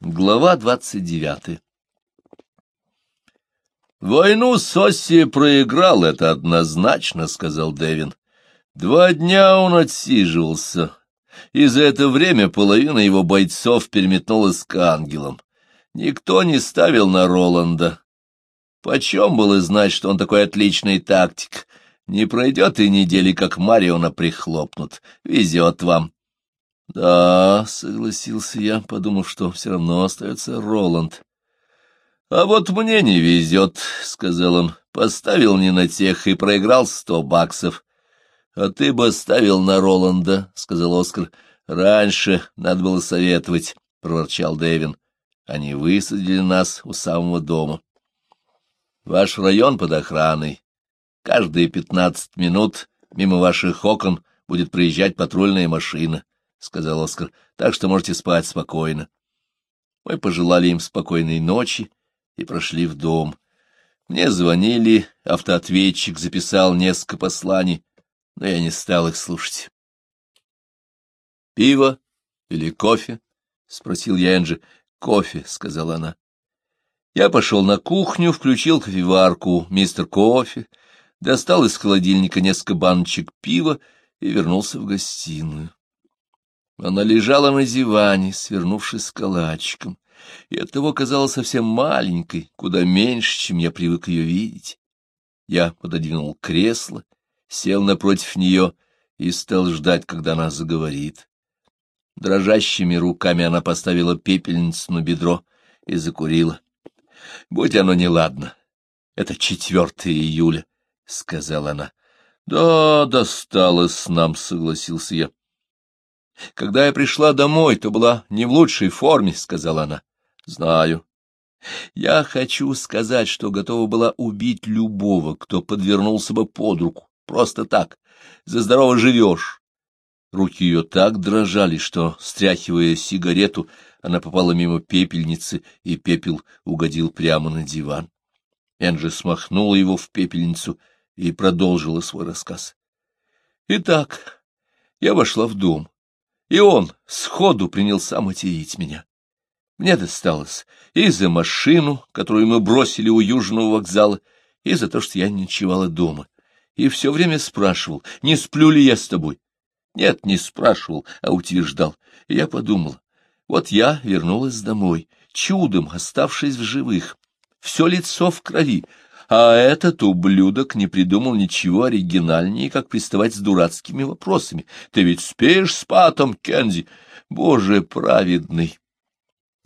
Глава двадцать девятая «Войну Сосси проиграл, это однозначно», — сказал Дэвин. «Два дня он отсиживался, и за это время половина его бойцов переметнулась к ангелам. Никто не ставил на Роланда. Почем было знать, что он такой отличный тактик? Не пройдет и недели, как Мариона прихлопнут. Везет вам». «Да», — согласился я, подумав, что все равно остается Роланд. «А вот мне не везет», — сказал он. «Поставил не на тех и проиграл сто баксов». «А ты бы ставил на Роланда», — сказал Оскар. «Раньше надо было советовать», — проворчал Дэвин. Они высадили нас у самого дома. «Ваш район под охраной. Каждые пятнадцать минут мимо ваших окон будет проезжать патрульная машина». — сказал Оскар, — так что можете спать спокойно. Мы пожелали им спокойной ночи и прошли в дом. Мне звонили, автоответчик записал несколько посланий, но я не стал их слушать. «Пиво или кофе?» — спросил я Энджи. «Кофе», — сказала она. Я пошел на кухню, включил кофеварку, мистер кофе, достал из холодильника несколько баночек пива и вернулся в гостиную. Она лежала на диване, свернувшись калачиком, и оттого казалась совсем маленькой, куда меньше, чем я привык ее видеть. Я пододвинул кресло, сел напротив нее и стал ждать, когда она заговорит. Дрожащими руками она поставила пепельницу на бедро и закурила. — Будь оно неладно. Это 4 июля, — сказала она. — Да, досталось нам, — согласился я. Когда я пришла домой, то была не в лучшей форме, — сказала она. — Знаю. Я хочу сказать, что готова была убить любого, кто подвернулся бы под руку. Просто так. За здорово живешь. Руки ее так дрожали, что, стряхивая сигарету, она попала мимо пепельницы, и пепел угодил прямо на диван. Энджи смахнула его в пепельницу и продолжила свой рассказ. Итак, я вошла в дом и он сходу принялся материть меня. Мне досталось и за машину, которую мы бросили у Южного вокзала, и за то, что я не ночевала дома, и все время спрашивал, не сплю ли я с тобой. Нет, не спрашивал, а утверждал. И я подумал, вот я вернулась домой, чудом оставшись в живых, все лицо в крови, а этот ублюдок не придумал ничего оригинальнее, как приставать с дурацкими вопросами. Ты ведь спишь с Патом, Кензи? Боже праведный!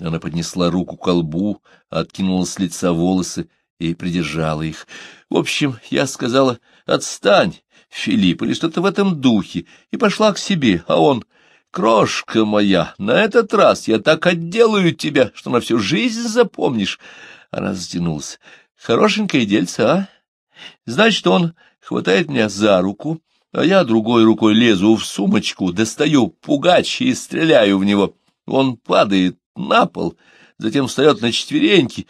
Она поднесла руку к колбу, откинула с лица волосы и придержала их. В общем, я сказала, отстань, Филипп, или что-то в этом духе, и пошла к себе, а он... Крошка моя, на этот раз я так отделаю тебя, что на всю жизнь запомнишь. Она затянулась. Хорошенькое дельце, а? Значит, он хватает меня за руку, а я другой рукой лезу в сумочку, достаю пугач и стреляю в него. Он падает на пол, затем встает на четвереньки,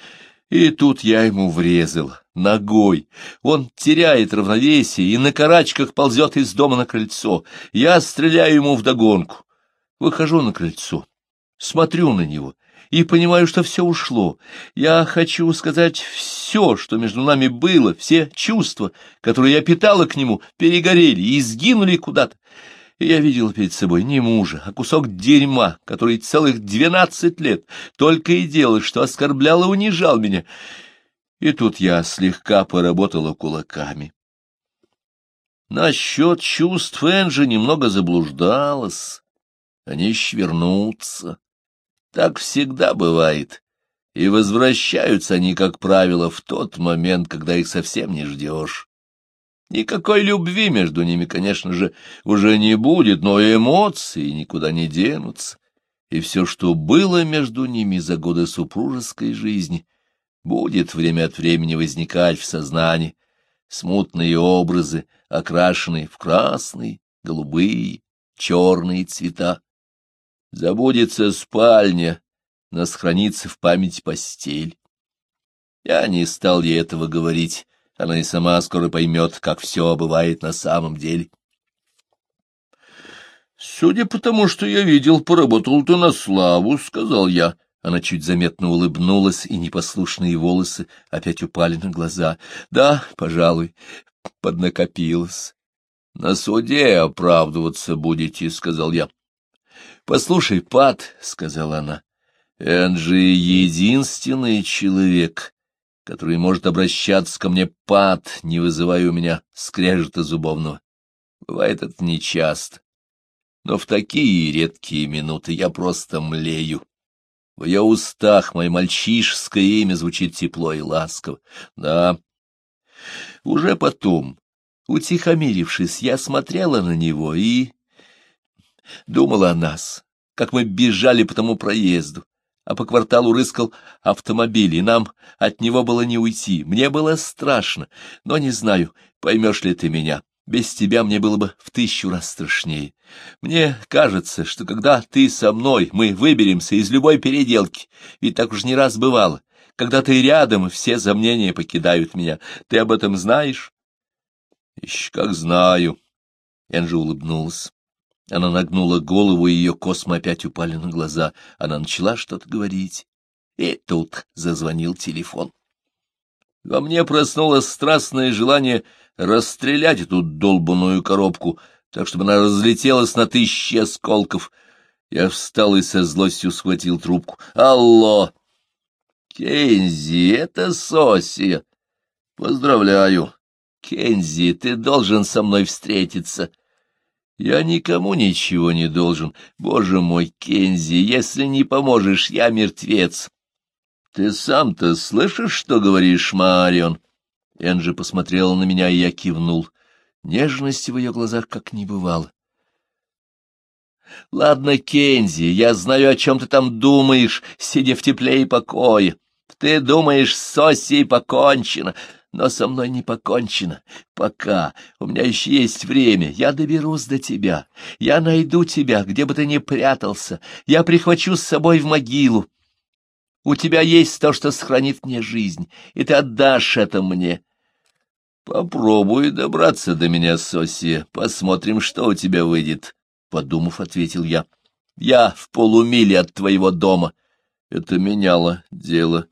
и тут я ему врезал ногой. Он теряет равновесие и на карачках ползет из дома на крыльцо. Я стреляю ему вдогонку. Выхожу на крыльцо, смотрю на него и понимаю, что все ушло. Я хочу сказать, все, что между нами было, все чувства, которые я питала к нему, перегорели и сгинули куда-то. Я видел перед собой не мужа, а кусок дерьма, который целых двенадцать лет только и делал, что оскорблял и унижал меня. И тут я слегка поработала кулаками. Насчет чувств Энджи немного заблуждалась. Они еще вернутся. Так всегда бывает, и возвращаются они, как правило, в тот момент, когда их совсем не ждешь. Никакой любви между ними, конечно же, уже не будет, но эмоции никуда не денутся, и все, что было между ними за годы супружеской жизни, будет время от времени возникать в сознании, смутные образы, окрашенные в красные, голубые, черные цвета. Забудется спальня, но сохранится в память постель. Я не стал ей этого говорить, она и сама скоро поймет, как все бывает на самом деле. — Судя по тому, что я видел, поработал ты на славу, — сказал я. Она чуть заметно улыбнулась, и непослушные волосы опять упали на глаза. Да, пожалуй, поднакопилась. — На суде оправдываться будете, — сказал я. — Послушай, Пат, — сказала она, — Энджи — единственный человек, который может обращаться ко мне, Пат, не вызывая у меня скрежета зубовного. Бывает это нечасто. Но в такие редкие минуты я просто млею. В ее устах мое мальчишеское имя звучит тепло и ласково. Да, уже потом, утихомирившись, я смотрела на него и думала о нас, как мы бежали по тому проезду, а по кварталу рыскал автомобиль, и нам от него было не уйти. Мне было страшно, но не знаю, поймешь ли ты меня. Без тебя мне было бы в тысячу раз страшнее. Мне кажется, что когда ты со мной, мы выберемся из любой переделки, ведь так уж не раз бывало. Когда ты рядом, все сомнения покидают меня. Ты об этом знаешь? — Еще как знаю. Энджи улыбнулась. Она нагнула голову, и ее космы опять упали на глаза. Она начала что-то говорить. И тут зазвонил телефон. Во мне проснулось страстное желание расстрелять эту долбанную коробку, так чтобы она разлетелась на тысячи осколков. Я встал и со злостью схватил трубку. «Алло!» «Кензи, это Сосия!» «Поздравляю!» «Кензи, ты должен со мной встретиться!» «Я никому ничего не должен. Боже мой, Кензи, если не поможешь, я мертвец!» «Ты сам-то слышишь, что говоришь, Марион?» Энджи посмотрела на меня, и я кивнул. Нежности в ее глазах как не бывало. — Ладно, Кензи, я знаю, о чем ты там думаешь, сидя в тепле и покое. Ты думаешь, с Осей покончено, но со мной не покончено. Пока. У меня еще есть время. Я доберусь до тебя. Я найду тебя, где бы ты ни прятался. Я прихвачу с собой в могилу. У тебя есть то, что сохранит мне жизнь, и ты отдашь это мне. Попробуй добраться до меня, Сосия, посмотрим, что у тебя выйдет, — подумав, ответил я. Я в полумиле от твоего дома. Это меняло дело.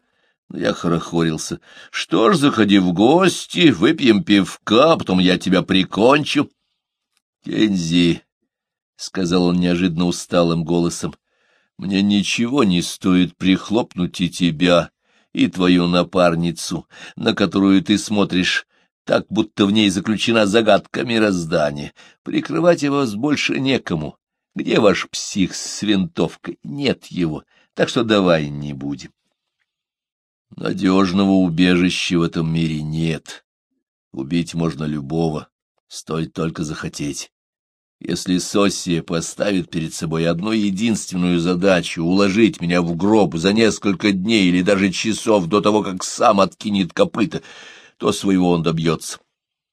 Но я хорохорился. Что ж, заходи в гости, выпьем пивка, потом я тебя прикончу. Кензи, — сказал он неожиданно усталым голосом, — мне ничего не стоит прихлопнуть и тебя, и твою напарницу, на которую ты смотришь так, будто в ней заключена загадка мироздания. Прикрывать его больше некому. Где ваш псих с винтовкой? Нет его, так что давай не будем. Надежного убежища в этом мире нет. Убить можно любого, стоит только захотеть. Если Сосия поставит перед собой одну единственную задачу — уложить меня в гроб за несколько дней или даже часов до того, как сам откинет копыта, то своего он добьется.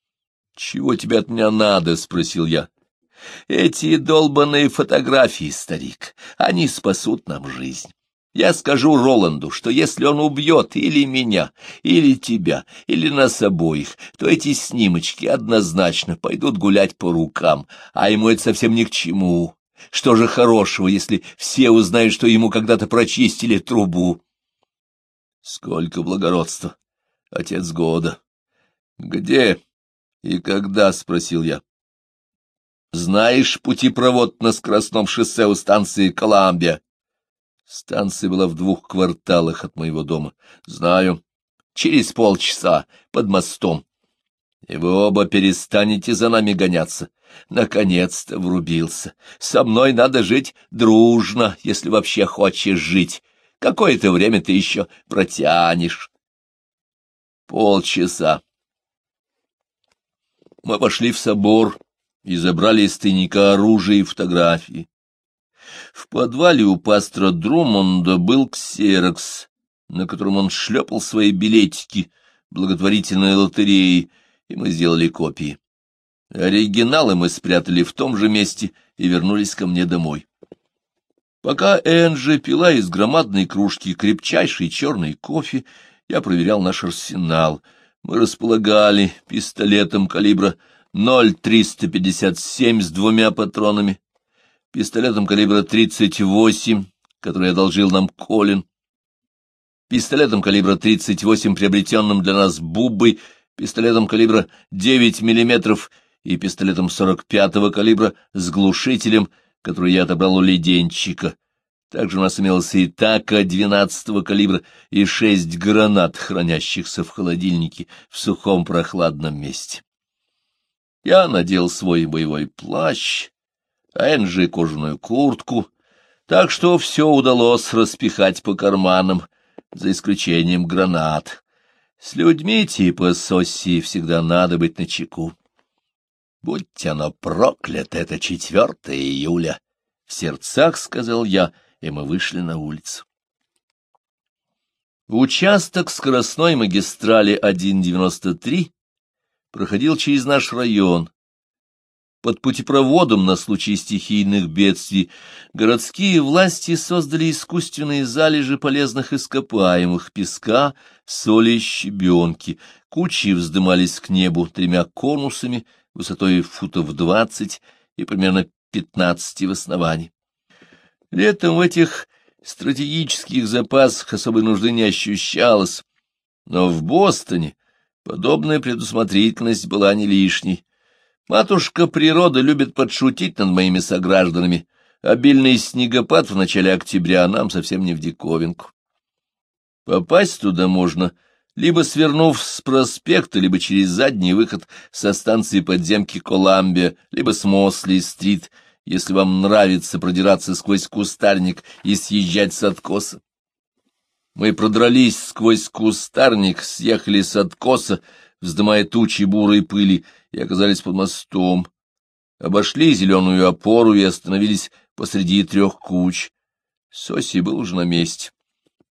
— Чего тебе от меня надо? — спросил я. — Эти долбанные фотографии, старик, они спасут нам жизнь. Я скажу Роланду, что если он убьет или меня, или тебя, или нас обоих, то эти снимочки однозначно пойдут гулять по рукам, а ему это совсем ни к чему. Что же хорошего, если все узнают, что ему когда-то прочистили трубу? Сколько благородства! — Отец года. — Где и когда? — спросил я. — Знаешь путепровод на скоростном шоссе у станции Коламбия? Станция была в двух кварталах от моего дома. — Знаю. Через полчаса, под мостом. И вы оба перестанете за нами гоняться. Наконец-то врубился. Со мной надо жить дружно, если вообще хочешь жить. Какое-то время ты еще протянешь полчаса. Мы пошли в собор и забрали из тайника оружие и фотографии. В подвале у пастора Друмонда был ксерокс, на котором он шлепал свои билетики благотворительной лотереи, и мы сделали копии. Оригиналы мы спрятали в том же месте и вернулись ко мне домой. Пока Энджи пила из громадной кружки крепчайший черный кофе, я проверял наш арсенал. Мы располагали пистолетом калибра 0,357 с двумя патронами, пистолетом калибра 38, который одолжил нам Колин, пистолетом калибра 38, приобретенным для нас Буббой, пистолетом калибра 9 мм и пистолетом 45-го калибра с глушителем, который я отобрал у леденчика. Также у нас имелся и така 12-го калибра и шесть гранат, хранящихся в холодильнике в сухом прохладном месте. Я надел свой боевой плащ, а Энджи кожаную куртку, так что все удалось распихать по карманам, за исключением гранат. С людьми типа Сосси всегда надо быть начеку. Будь оно проклято, это 4 июля, — в сердцах сказал я, и мы вышли на улицу. Участок скоростной магистрали 1.93 проходил через наш район, под путепроводом на случай стихийных бедствий городские власти создали искусственные залежи полезных ископаемых песка, соли и щебенки. Кучи вздымались к небу тремя конусами высотой футов двадцать и примерно пятнадцати в основании. Летом в этих стратегических запасах особой нужды не ощущалось, но в Бостоне подобная предусмотрительность была не лишней. Матушка природа любит подшутить над моими согражданами. Обильный снегопад в начале октября нам совсем не в диковинку. Попасть туда можно, либо свернув с проспекта, либо через задний выход со станции подземки Коламбия, либо с Мосли-стрит, если вам нравится продираться сквозь кустарник и съезжать с откоса. Мы продрались сквозь кустарник, съехали с откоса, вздымая тучи бурой пыли, и оказались под мостом. Обошли зеленую опору и остановились посреди трех куч. Соси был уже на месте.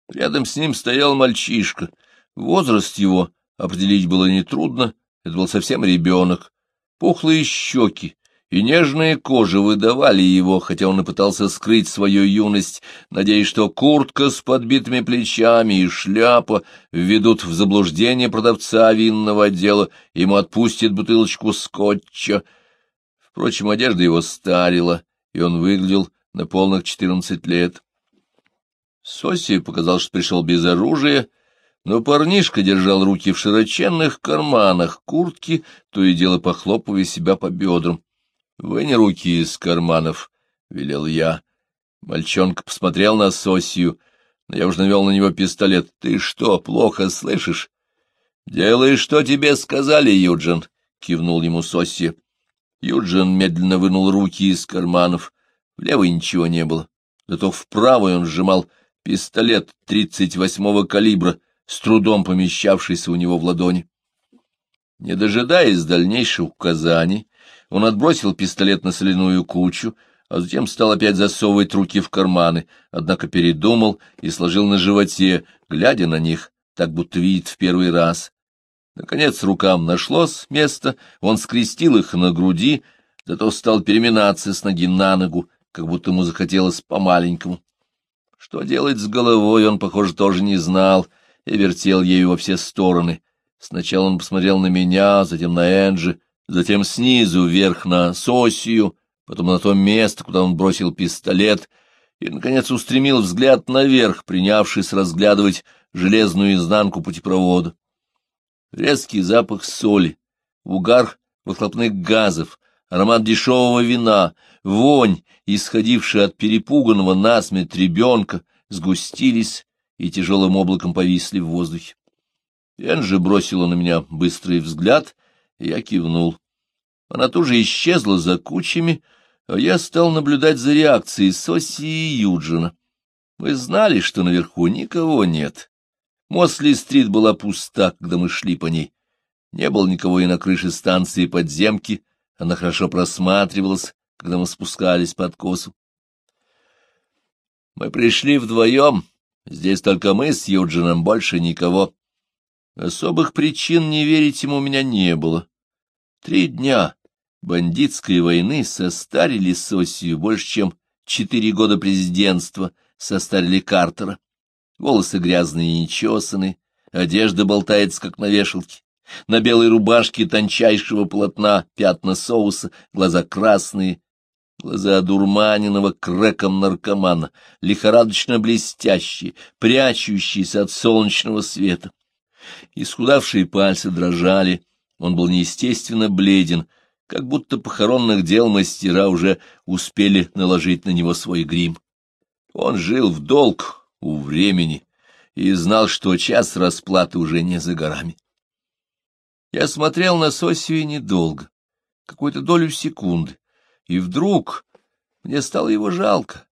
Рядом с ним стоял мальчишка. Возраст его определить было нетрудно, это был совсем ребенок. Пухлые щеки, и нежная кожа выдавали его, хотя он и пытался скрыть свою юность, надеясь, что куртка с подбитыми плечами и шляпа введут в заблуждение продавца винного отдела, ему отпустят бутылочку скотча. Впрочем, одежда его старила, и он выглядел на полных четырнадцать лет. Соси показал, что пришел без оружия, но парнишка держал руки в широченных карманах куртки, то и дело похлопывая себя по бедрам. — Вынь руки из карманов, — велел я. Мальчонка посмотрел на Сосью, но я уже навел на него пистолет. — Ты что, плохо слышишь? — Делай, что тебе сказали, Юджин, — кивнул ему Сосья. Юджин медленно вынул руки из карманов. В левой ничего не было, зато в правой он сжимал пистолет тридцать восьмого калибра, с трудом помещавшийся у него в ладони. Не дожидаясь дальнейших указаний, он отбросил пистолет на соляную кучу, а затем стал опять засовывать руки в карманы, однако передумал и сложил на животе, глядя на них, так будто видит в первый раз. Наконец рукам нашлось место, он скрестил их на груди, зато стал переминаться с ноги на ногу, как будто ему захотелось по-маленькому. Что делать с головой, он, похоже, тоже не знал и вертел ею во все стороны. Сначала он посмотрел на меня, затем на Энджи, затем снизу вверх на Сосию, потом на то место, куда он бросил пистолет, и, наконец, устремил взгляд наверх, принявшись разглядывать железную изнанку путепровода. Резкий запах соли, угар выхлопных газов, аромат дешевого вина, вонь, исходившая от перепуганного насмерть ребенка, сгустились и тяжелым облаком повисли в воздухе. Энджи бросила на меня быстрый взгляд я кивнул. Она тоже исчезла за кучами, а я стал наблюдать за реакцией Соси и Юджина. Мы знали, что наверху никого нет. Мосли-стрит была пуста, когда мы шли по ней. Не было никого и на крыше станции подземки, она хорошо просматривалась, когда мы спускались по откосу. Мы пришли вдвоем, здесь только мы с Юджином, больше никого. Особых причин не верить ему у меня не было. Три дня бандитской войны состарили Сосию больше, чем четыре года президентства состарили Картера. Волосы грязные и нечесанные, одежда болтается, как на вешалке. На белой рубашке тончайшего полотна пятна соуса, глаза красные, глаза одурманенного крэком наркомана, лихорадочно блестящие, прячущиеся от солнечного света. Исхудавшие пальцы дрожали, он был неестественно бледен, как будто похоронных дел мастера уже успели наложить на него свой грим. Он жил в долг у времени и знал, что час расплаты уже не за горами. Я смотрел на Сосию недолго, какую-то долю секунды, и вдруг мне стало его жалко.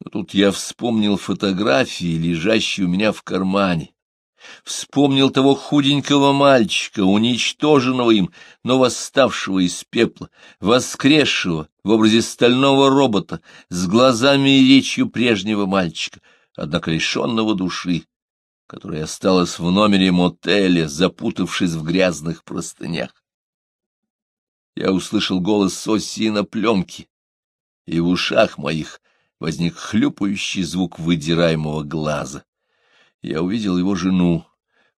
Но тут я вспомнил фотографии, лежащие у меня в кармане, Вспомнил того худенького мальчика, уничтоженного им, но восставшего из пепла, воскресшего в образе стального робота, с глазами и речью прежнего мальчика, однако лишенного души, которая осталась в номере мотеля, запутавшись в грязных простынях. Я услышал голос Соси на пленке, и в ушах моих возник хлюпающий звук выдираемого глаза я увидел его жену,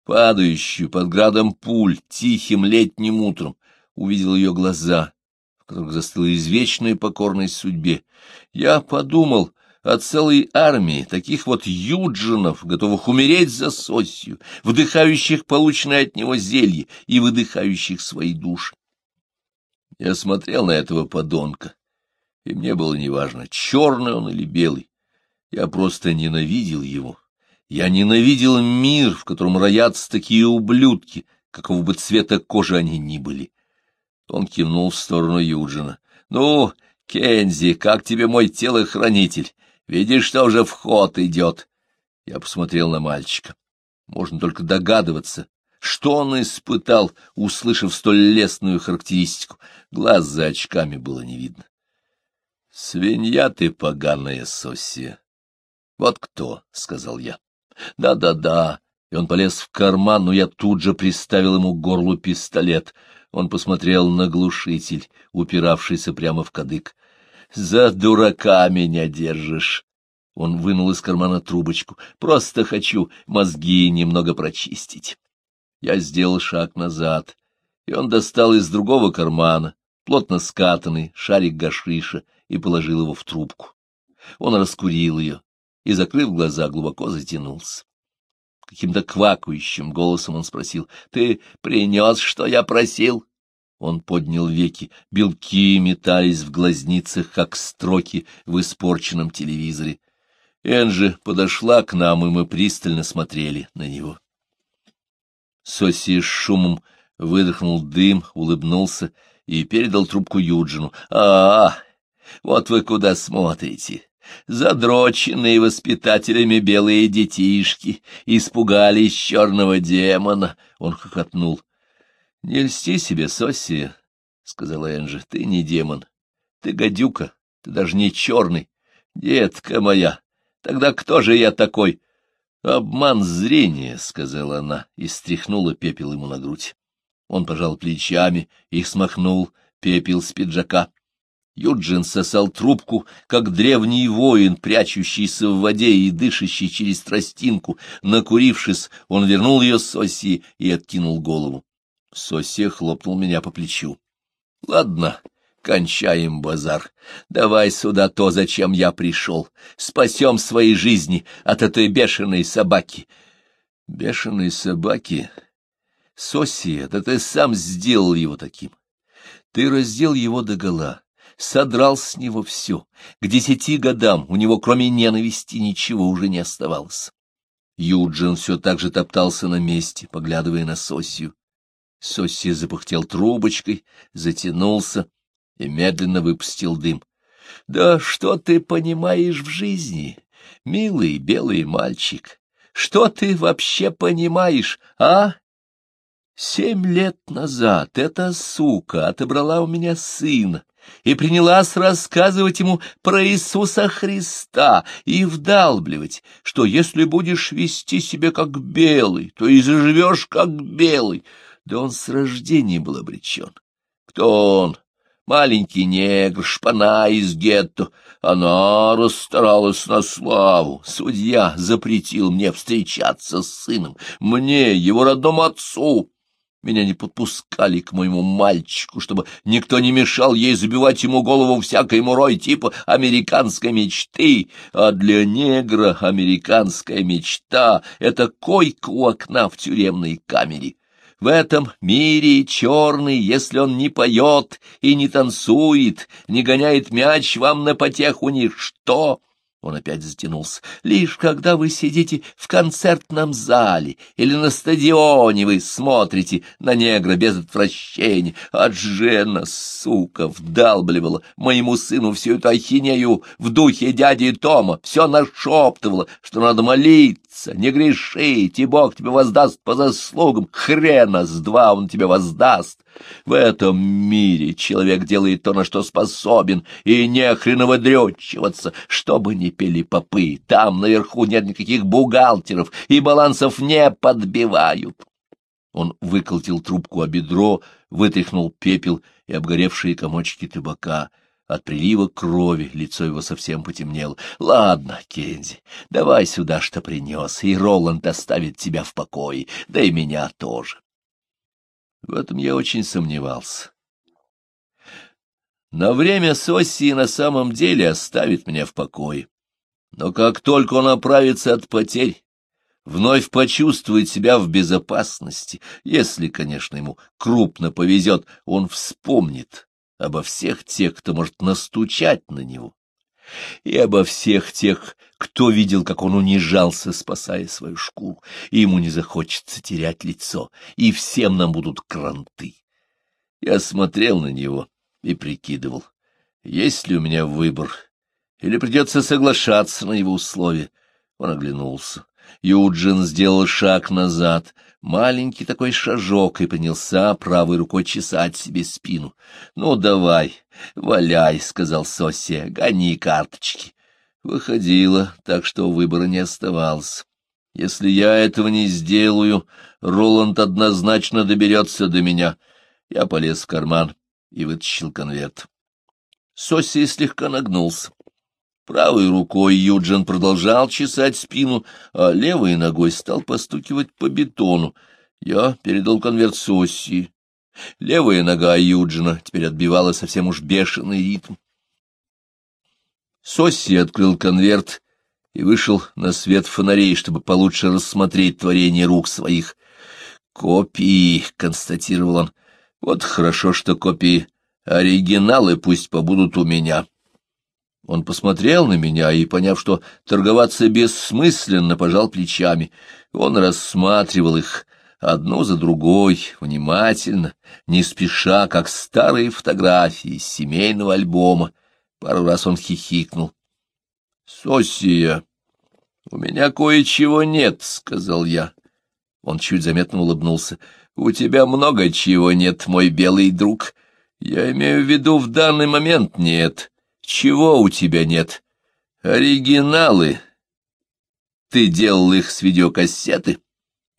падающую под градом пуль тихим летним утром, увидел ее глаза, в которых застыла извечная покорность судьбе. Я подумал о целой армии таких вот юджинов, готовых умереть за сосью, вдыхающих полученное от него зелье и выдыхающих свои души. Я смотрел на этого подонка, и мне было неважно, черный он или белый. Я просто ненавидел его. Я ненавидел мир, в котором роятся такие ублюдки, какого бы цвета кожи они ни были. Он кивнул в сторону Юджина. — Ну, Кензи, как тебе мой телохранитель? Видишь, что уже вход идет? Я посмотрел на мальчика. Можно только догадываться, что он испытал, услышав столь лестную характеристику. Глаз за очками было не видно. — Свинья ты поганая, Сосия. — Вот кто, — сказал я. Да-да-да. И он полез в карман, но я тут же приставил ему к горлу пистолет. Он посмотрел на глушитель, упиравшийся прямо в кадык. «За дурака меня держишь!» Он вынул из кармана трубочку. «Просто хочу мозги немного прочистить». Я сделал шаг назад, и он достал из другого кармана плотно скатанный шарик гашиша и положил его в трубку. Он раскурил ее, и, закрыв глаза, глубоко затянулся. Каким-то квакающим голосом он спросил, — Ты принес, что я просил? Он поднял веки, белки метались в глазницах, как строки в испорченном телевизоре. Энджи подошла к нам, и мы пристально смотрели на него. Соси с шумом выдохнул дым, улыбнулся и передал трубку Юджину. — А, вот вы куда смотрите! Задроченные воспитателями белые детишки испугались черного демона. Он хохотнул. — Не льсти себе, Соси, — сказала Энджи, — ты не демон. Ты гадюка, ты даже не черный. Детка моя, тогда кто же я такой? — Обман зрения, — сказала она и стряхнула пепел ему на грудь. Он пожал плечами и смахнул пепел с пиджака. Юджин сосал трубку, как древний воин, прячущийся в воде и дышащий через тростинку. Накурившись, он вернул ее Соси и откинул голову. Соси хлопнул меня по плечу. — Ладно, кончаем базар. Давай сюда то, зачем я пришел. Спасем свои жизни от этой бешеной собаки. — Бешеной собаки? Соси, да ты сам сделал его таким. Ты раздел его догола содрал с него все. К десяти годам у него, кроме ненависти, ничего уже не оставалось. Юджин все так же топтался на месте, поглядывая на Сосию. Сосия запыхтел трубочкой, затянулся и медленно выпустил дым. — Да что ты понимаешь в жизни, милый белый мальчик? Что ты вообще понимаешь, а? Семь лет назад эта сука отобрала у меня сына, и принялась рассказывать ему про Иисуса Христа и вдалбливать, что если будешь вести себя как белый, то и заживешь как белый. Да он с рождения был обречен. Кто он? Маленький негр, шпана из гетто. Она расстаралась на славу. Судья запретил мне встречаться с сыном, мне, его родному отцу. Меня не подпускали к моему мальчику, чтобы никто не мешал ей забивать ему голову всякой мурой типа американской мечты. А для негра американская мечта — это койка у окна в тюремной камере. В этом мире черный, если он не поет и не танцует, не гоняет мяч вам на потеху ничто, он опять затянулся. «Лишь когда вы сидите в концертном зале или на стадионе, вы смотрите на негра без отвращения. А Джена, сука, вдалбливала моему сыну всю эту ахинею в духе дяди Тома, все нашептывала, что надо молиться, не грешить, и Бог тебе воздаст по заслугам. Хрена с два он тебе воздаст. В этом мире человек делает то, на что способен, и не хрена выдрючиваться, чтобы не пели попы. Там наверху нет никаких бухгалтеров, и балансов не подбивают. Он выколотил трубку о бедро, вытряхнул пепел и обгоревшие комочки табака. От прилива крови лицо его совсем потемнело. — Ладно, Кензи, давай сюда, что принес, и Роланд оставит тебя в покое, да и меня тоже. В этом я очень сомневался. На время Соси на самом деле оставит меня в покое. Но как только он оправится от потерь, вновь почувствует себя в безопасности, если, конечно, ему крупно повезет, он вспомнит обо всех тех, кто может настучать на него, и обо всех тех, кто видел, как он унижался, спасая свою шкуру, и ему не захочется терять лицо, и всем нам будут кранты. Я смотрел на него и прикидывал, есть ли у меня выбор, или придется соглашаться на его условия. Он оглянулся. Юджин сделал шаг назад, маленький такой шажок, и принялся правой рукой чесать себе спину. — Ну, давай, валяй, — сказал Сося, — гони карточки. Выходило, так что выбора не оставалось. Если я этого не сделаю, Роланд однозначно доберется до меня. Я полез в карман и вытащил конверт. Соси слегка нагнулся. Правой рукой Юджин продолжал чесать спину, а левой ногой стал постукивать по бетону. Я передал конверт Соси. Левая нога Юджина теперь отбивала совсем уж бешеный ритм. Соси открыл конверт и вышел на свет фонарей, чтобы получше рассмотреть творение рук своих. «Копии», — констатировал он. «Вот хорошо, что копии. Оригиналы пусть побудут у меня». Он посмотрел на меня и, поняв, что торговаться бессмысленно, пожал плечами. Он рассматривал их одну за другой, внимательно, не спеша, как старые фотографии из семейного альбома. Пару раз он хихикнул. — Сосия, у меня кое-чего нет, — сказал я. Он чуть заметно улыбнулся. — У тебя много чего нет, мой белый друг. Я имею в виду, в данный момент нет. Чего у тебя нет? Оригиналы. Ты делал их с видеокассеты?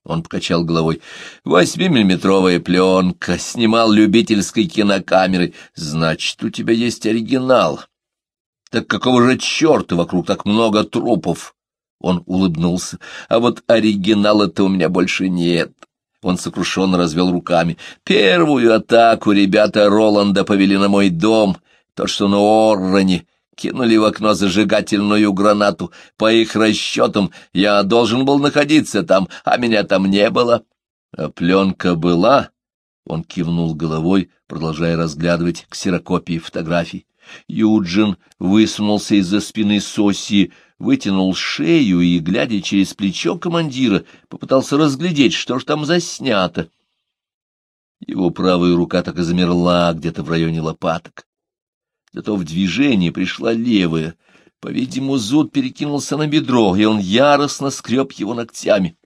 Он покачал головой. Восьмимиллиметровая пленка, снимал любительской кинокамеры. Значит, у тебя есть оригинал. Так какого же черта вокруг так много трупов? Он улыбнулся. А вот оригинала-то у меня больше нет. Он сокрушенно развел руками. Первую атаку ребята Роланда повели на мой дом — то, что на Орроне кинули в окно зажигательную гранату. По их расчетам, я должен был находиться там, а меня там не было. А пленка была? Он кивнул головой, продолжая разглядывать ксерокопии фотографий. Юджин высунулся из-за спины Соси, вытянул шею и, глядя через плечо командира, попытался разглядеть, что ж там заснято. Его правая рука так и замерла где-то в районе лопаток. Зато в движение пришла левая. По-видимому, зуд перекинулся на бедро, и он яростно скреб его ногтями.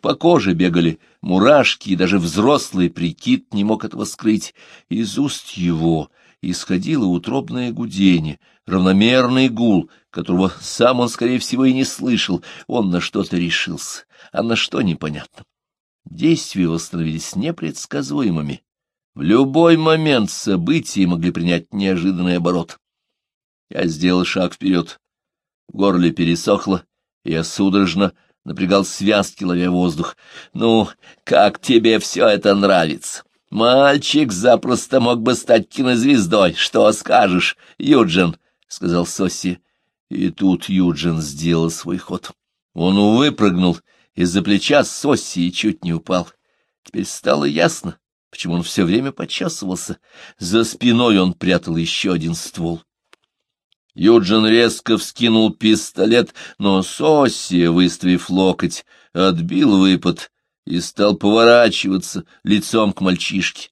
По коже бегали мурашки, и даже взрослый прикид не мог этого скрыть. Из уст его исходило утробное гудение, равномерный гул, которого сам он, скорее всего, и не слышал. Он на что-то решился, а на что непонятно. Действия его становились непредсказуемыми. В любой момент события могли принять неожиданный оборот. Я сделал шаг вперед. В горле пересохло, и я судорожно напрягал связки, ловя воздух. «Ну, как тебе все это нравится? Мальчик запросто мог бы стать кинозвездой. Что скажешь, Юджин?» — сказал Сосси. И тут Юджин сделал свой ход. Он выпрыгнул из-за плеча Сосси и чуть не упал. Теперь стало ясно, почему он все время почесывался. За спиной он прятал еще один ствол. Юджин резко вскинул пистолет, но Сосси, выставив локоть, отбил выпад и стал поворачиваться лицом к мальчишке.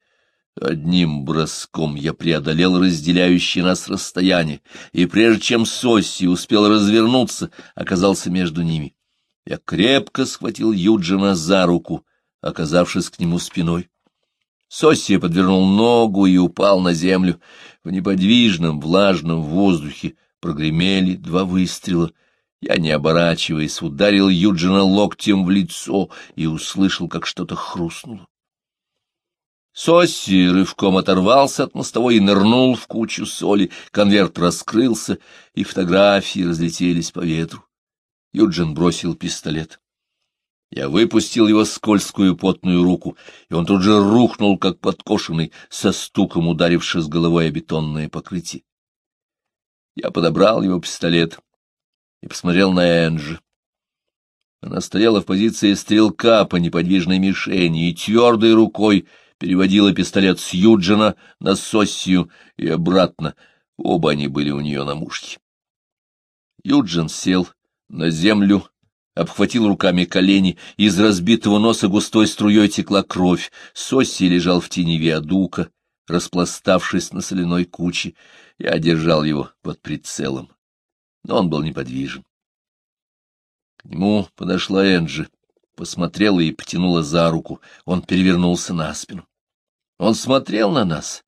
Одним броском я преодолел разделяющее нас расстояние, и прежде чем Сосси успел развернуться, оказался между ними. Я крепко схватил Юджина за руку, оказавшись к нему спиной. Сосси подвернул ногу и упал на землю. В неподвижном влажном воздухе прогремели два выстрела. Я, не оборачиваясь, ударил Юджина локтем в лицо и услышал, как что-то хрустнуло. Сосси рывком оторвался от мостовой и нырнул в кучу соли. Конверт раскрылся, и фотографии разлетелись по ветру. Юджин бросил пистолет. Я выпустил его скользкую потную руку, и он тут же рухнул, как подкошенный, со стуком ударившись головой о бетонное покрытие. Я подобрал его пистолет и посмотрел на Энджи. Она стояла в позиции стрелка по неподвижной мишени и твердой рукой переводила пистолет с Юджина на Соссию и обратно. Оба они были у нее на мушке. Юджин сел на землю, обхватил руками колени, из разбитого носа густой струей текла кровь. Сосси лежал в тени виадука, распластавшись на соляной куче. Я держал его под прицелом, но он был неподвижен. К нему подошла Энджи посмотрела и потянула за руку. Он перевернулся на спину. Он смотрел на нас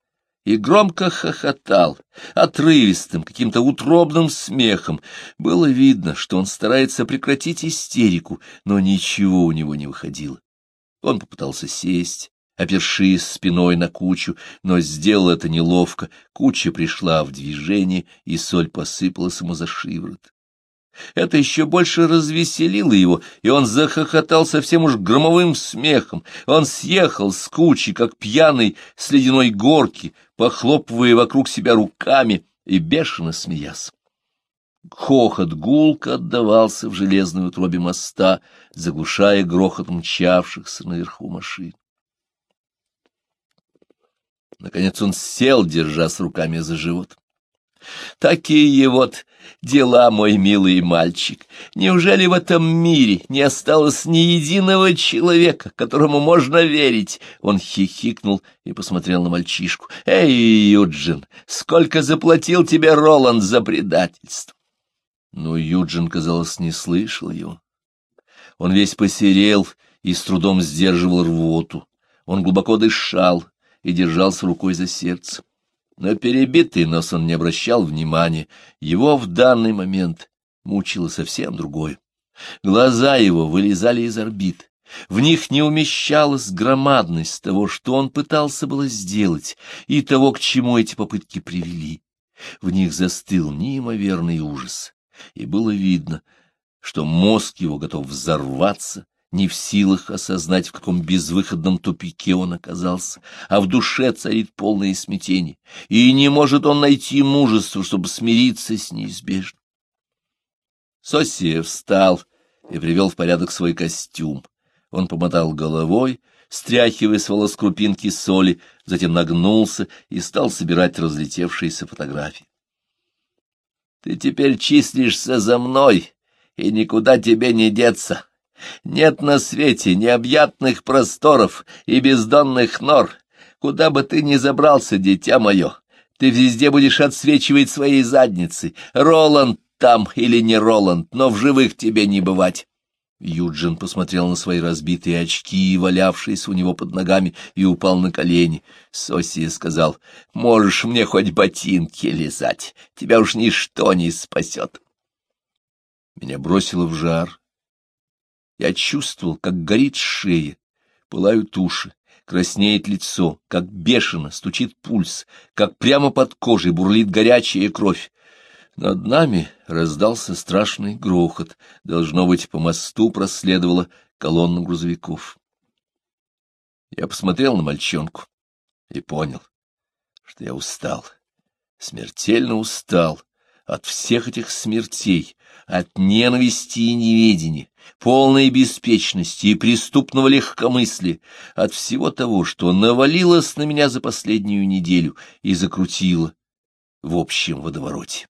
и громко хохотал, отрывистым, каким-то утробным смехом. Было видно, что он старается прекратить истерику, но ничего у него не выходило. Он попытался сесть, опершись спиной на кучу, но сделал это неловко. Куча пришла в движение, и соль посыпалась ему за шиворот. Это еще больше развеселило его, и он захохотал совсем уж громовым смехом. Он съехал с кучи, как пьяный с ледяной горки, похлопывая вокруг себя руками и бешено смеясь. Хохот гулко отдавался в железной утробе моста, заглушая грохот мчавшихся наверху машин. Наконец он сел, держась руками за живот. Такие вот дела, мой милый мальчик. Неужели в этом мире не осталось ни единого человека, которому можно верить? Он хихикнул и посмотрел на мальчишку. Эй, Юджин, сколько заплатил тебе Роланд за предательство? Но Юджин, казалось, не слышал его. Он весь посерел и с трудом сдерживал рвоту. Он глубоко дышал и держался рукой за сердце. На перебитый нос он не обращал внимания. Его в данный момент мучило совсем другое. Глаза его вылезали из орбит. В них не умещалась громадность того, что он пытался было сделать, и того, к чему эти попытки привели. В них застыл неимоверный ужас, и было видно, что мозг его готов взорваться, не в силах осознать, в каком безвыходном тупике он оказался, а в душе царит полное смятение, и не может он найти мужество, чтобы смириться с неизбежным. Сосия встал и привел в порядок свой костюм. Он помотал головой, стряхивая с волос крупинки соли, затем нагнулся и стал собирать разлетевшиеся фотографии. — Ты теперь числишься за мной, и никуда тебе не деться, нет на свете необъятных просторов и бездонных нор. Куда бы ты ни забрался, дитя мое, ты везде будешь отсвечивать своей задницей. Роланд там или не Роланд, но в живых тебе не бывать. Юджин посмотрел на свои разбитые очки, валявшиеся у него под ногами, и упал на колени. Сосия сказал, — Можешь мне хоть ботинки лизать, тебя уж ничто не спасет. Меня бросило в жар. Я чувствовал, как горит шея, пылают уши, краснеет лицо, как бешено стучит пульс, как прямо под кожей бурлит горячая кровь. Над нами раздался страшный грохот. Должно быть, по мосту проследовала колонна грузовиков. Я посмотрел на мальчонку и понял, что я устал, смертельно устал от всех этих смертей, от ненависти и неведения, полной беспечности и преступного легкомыслия, от всего того, что навалилось на меня за последнюю неделю и закрутило в общем водовороте.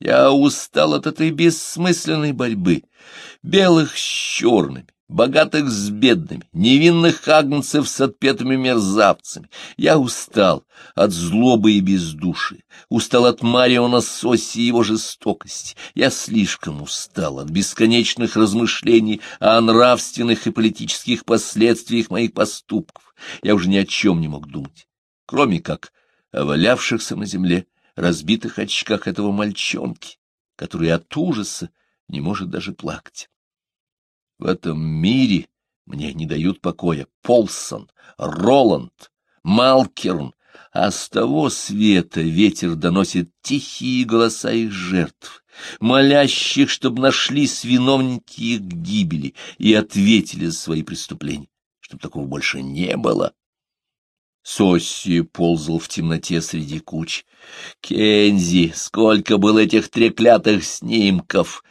Я устал от этой бессмысленной борьбы, белых с черными, богатых с бедными, невинных агнцев с отпетыми мерзавцами. Я устал от злобы и бездушия, устал от Мариона Соси и его жестокости. Я слишком устал от бесконечных размышлений о нравственных и политических последствиях моих поступков. Я уже ни о чем не мог думать, кроме как о валявшихся на земле разбитых очках этого мальчонки, который от ужаса не может даже плакать. В этом мире мне не дают покоя Полсон, Роланд, Малкерн, а с того света ветер доносит тихие голоса их жертв, молящих, чтобы нашлись виновники их гибели и ответили за свои преступления, чтобы такого больше не было. Сосси ползал в темноте среди куч. Кензи, сколько было этих треклятых снимков!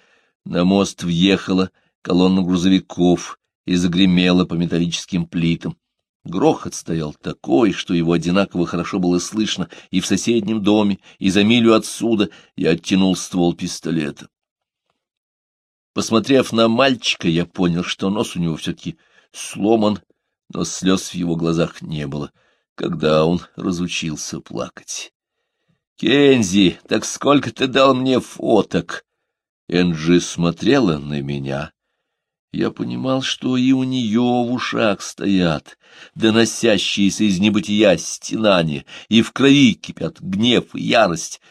На мост въехала колонна грузовиков и загремела по металлическим плитам. Грохот стоял такой, что его одинаково хорошо было слышно и в соседнем доме, и за милю отсюда я оттянул ствол пистолета. Посмотрев на мальчика, я понял, что нос у него все-таки сломан, но слез в его глазах не было — когда он разучился плакать. «Кензи, так сколько ты дал мне фоток?» Энджи смотрела на меня. Я понимал, что и у нее в ушах стоят доносящиеся из небытия стенания, и в крови кипят гнев и ярость.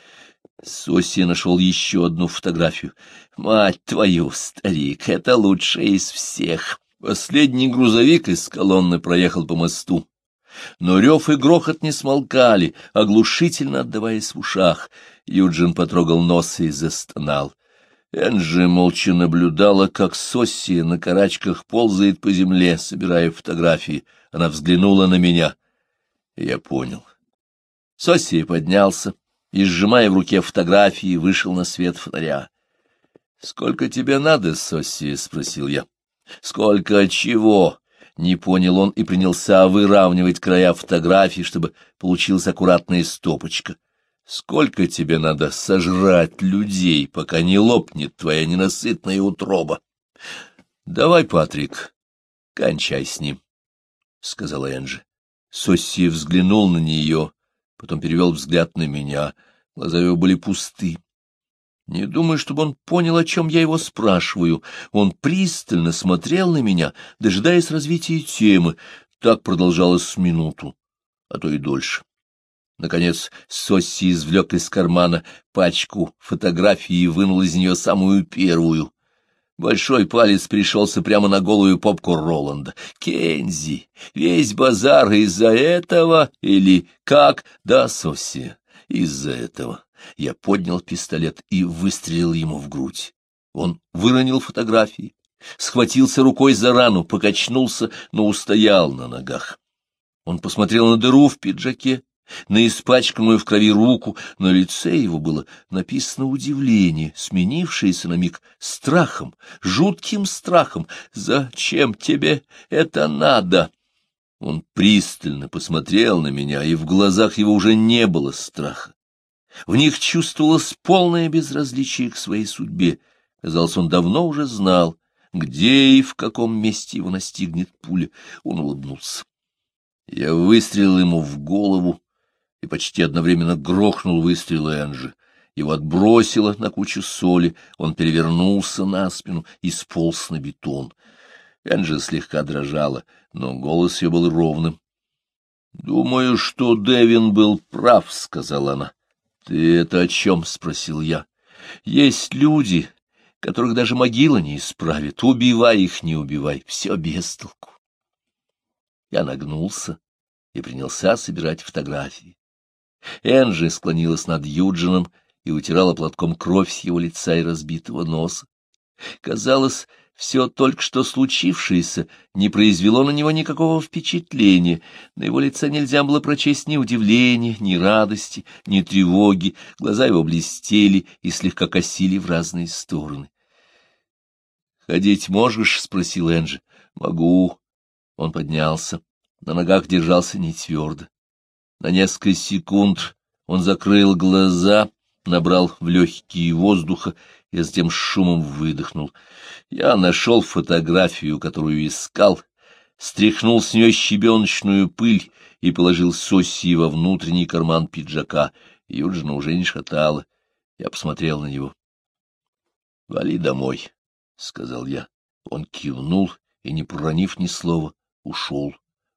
Соси нашел еще одну фотографию. «Мать твою, старик, это лучшая из всех!» Последний грузовик из колонны проехал по мосту. Но рев и грохот не смолкали, оглушительно отдаваясь в ушах. Юджин потрогал нос и застонал. Энджи молча наблюдала, как Соссия на карачках ползает по земле, собирая фотографии. Она взглянула на меня, я понял. Соссия поднялся и, сжимая в руке фотографии, вышел на свет фонаря. — Сколько тебе надо, Соссия? — спросил я. — Сколько чего? Не понял он и принялся выравнивать края фотографии, чтобы получилась аккуратная стопочка. Сколько тебе надо сожрать людей, пока не лопнет твоя ненасытная утроба? Давай, Патрик, кончай с ним, — сказала Энджи. Сосси взглянул на нее, потом перевел взгляд на меня. Глаза его были пусты. Не думаю, чтобы он понял, о чем я его спрашиваю. Он пристально смотрел на меня, дожидаясь развития темы. Так продолжалось с минуту, а то и дольше. Наконец Сосси извлек из кармана пачку фотографий и вынул из нее самую первую. Большой палец пришелся прямо на голую попку Роланда. «Кензи, весь базар из-за этого? Или как?» «Да, Сосси, из-за этого». Я поднял пистолет и выстрелил ему в грудь. Он выронил фотографии, схватился рукой за рану, покачнулся, но устоял на ногах. Он посмотрел на дыру в пиджаке, на испачканную в крови руку, на лице его было написано удивление, сменившееся на миг страхом, жутким страхом. «Зачем тебе это надо?» Он пристально посмотрел на меня, и в глазах его уже не было страха. В них чувствовалось полное безразличие к своей судьбе. Казалось, он давно уже знал, где и в каком месте его настигнет пуля. Он улыбнулся. Я выстрелил ему в голову и почти одновременно грохнул выстрел Энджи. Его отбросило на кучу соли, он перевернулся на спину и сполз на бетон. Энджи слегка дрожала, но голос ее был ровным. — Думаю, что Дэвин был прав, — сказала она. — Ты это о чем? — спросил я. — Есть люди, которых даже могила не исправит. Убивай их, не убивай, все без толку. Я нагнулся и принялся собирать фотографии. Энджи склонилась над Юджином и утирала платком кровь с его лица и разбитого носа. Казалось, все только что случившееся не произвело на него никакого впечатления. На его лице нельзя было прочесть ни удивления, ни радости, ни тревоги. Глаза его блестели и слегка косили в разные стороны. — Ходить можешь? — спросил Энджи. — Могу. Он поднялся. На ногах держался не твердо. На несколько секунд он закрыл глаза, набрал в легкие воздуха и затем с шумом выдохнул. Я нашел фотографию, которую искал, стряхнул с нее щебеночную пыль и положил Соси во внутренний карман пиджака. Юджина уже не шатала. Я посмотрел на него. — Вали домой, — сказал я. Он кивнул и, не проронив ни слова, ушел.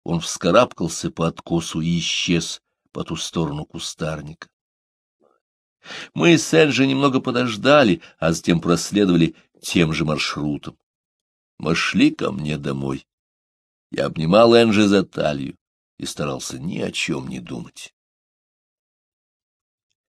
Он вскарабкался по откосу и исчез по ту сторону кустарника. Мы с Энджи немного подождали, а затем проследовали тем же маршрутом. Мы шли ко мне домой. Я обнимал Энджи за талию и старался ни о чем не думать.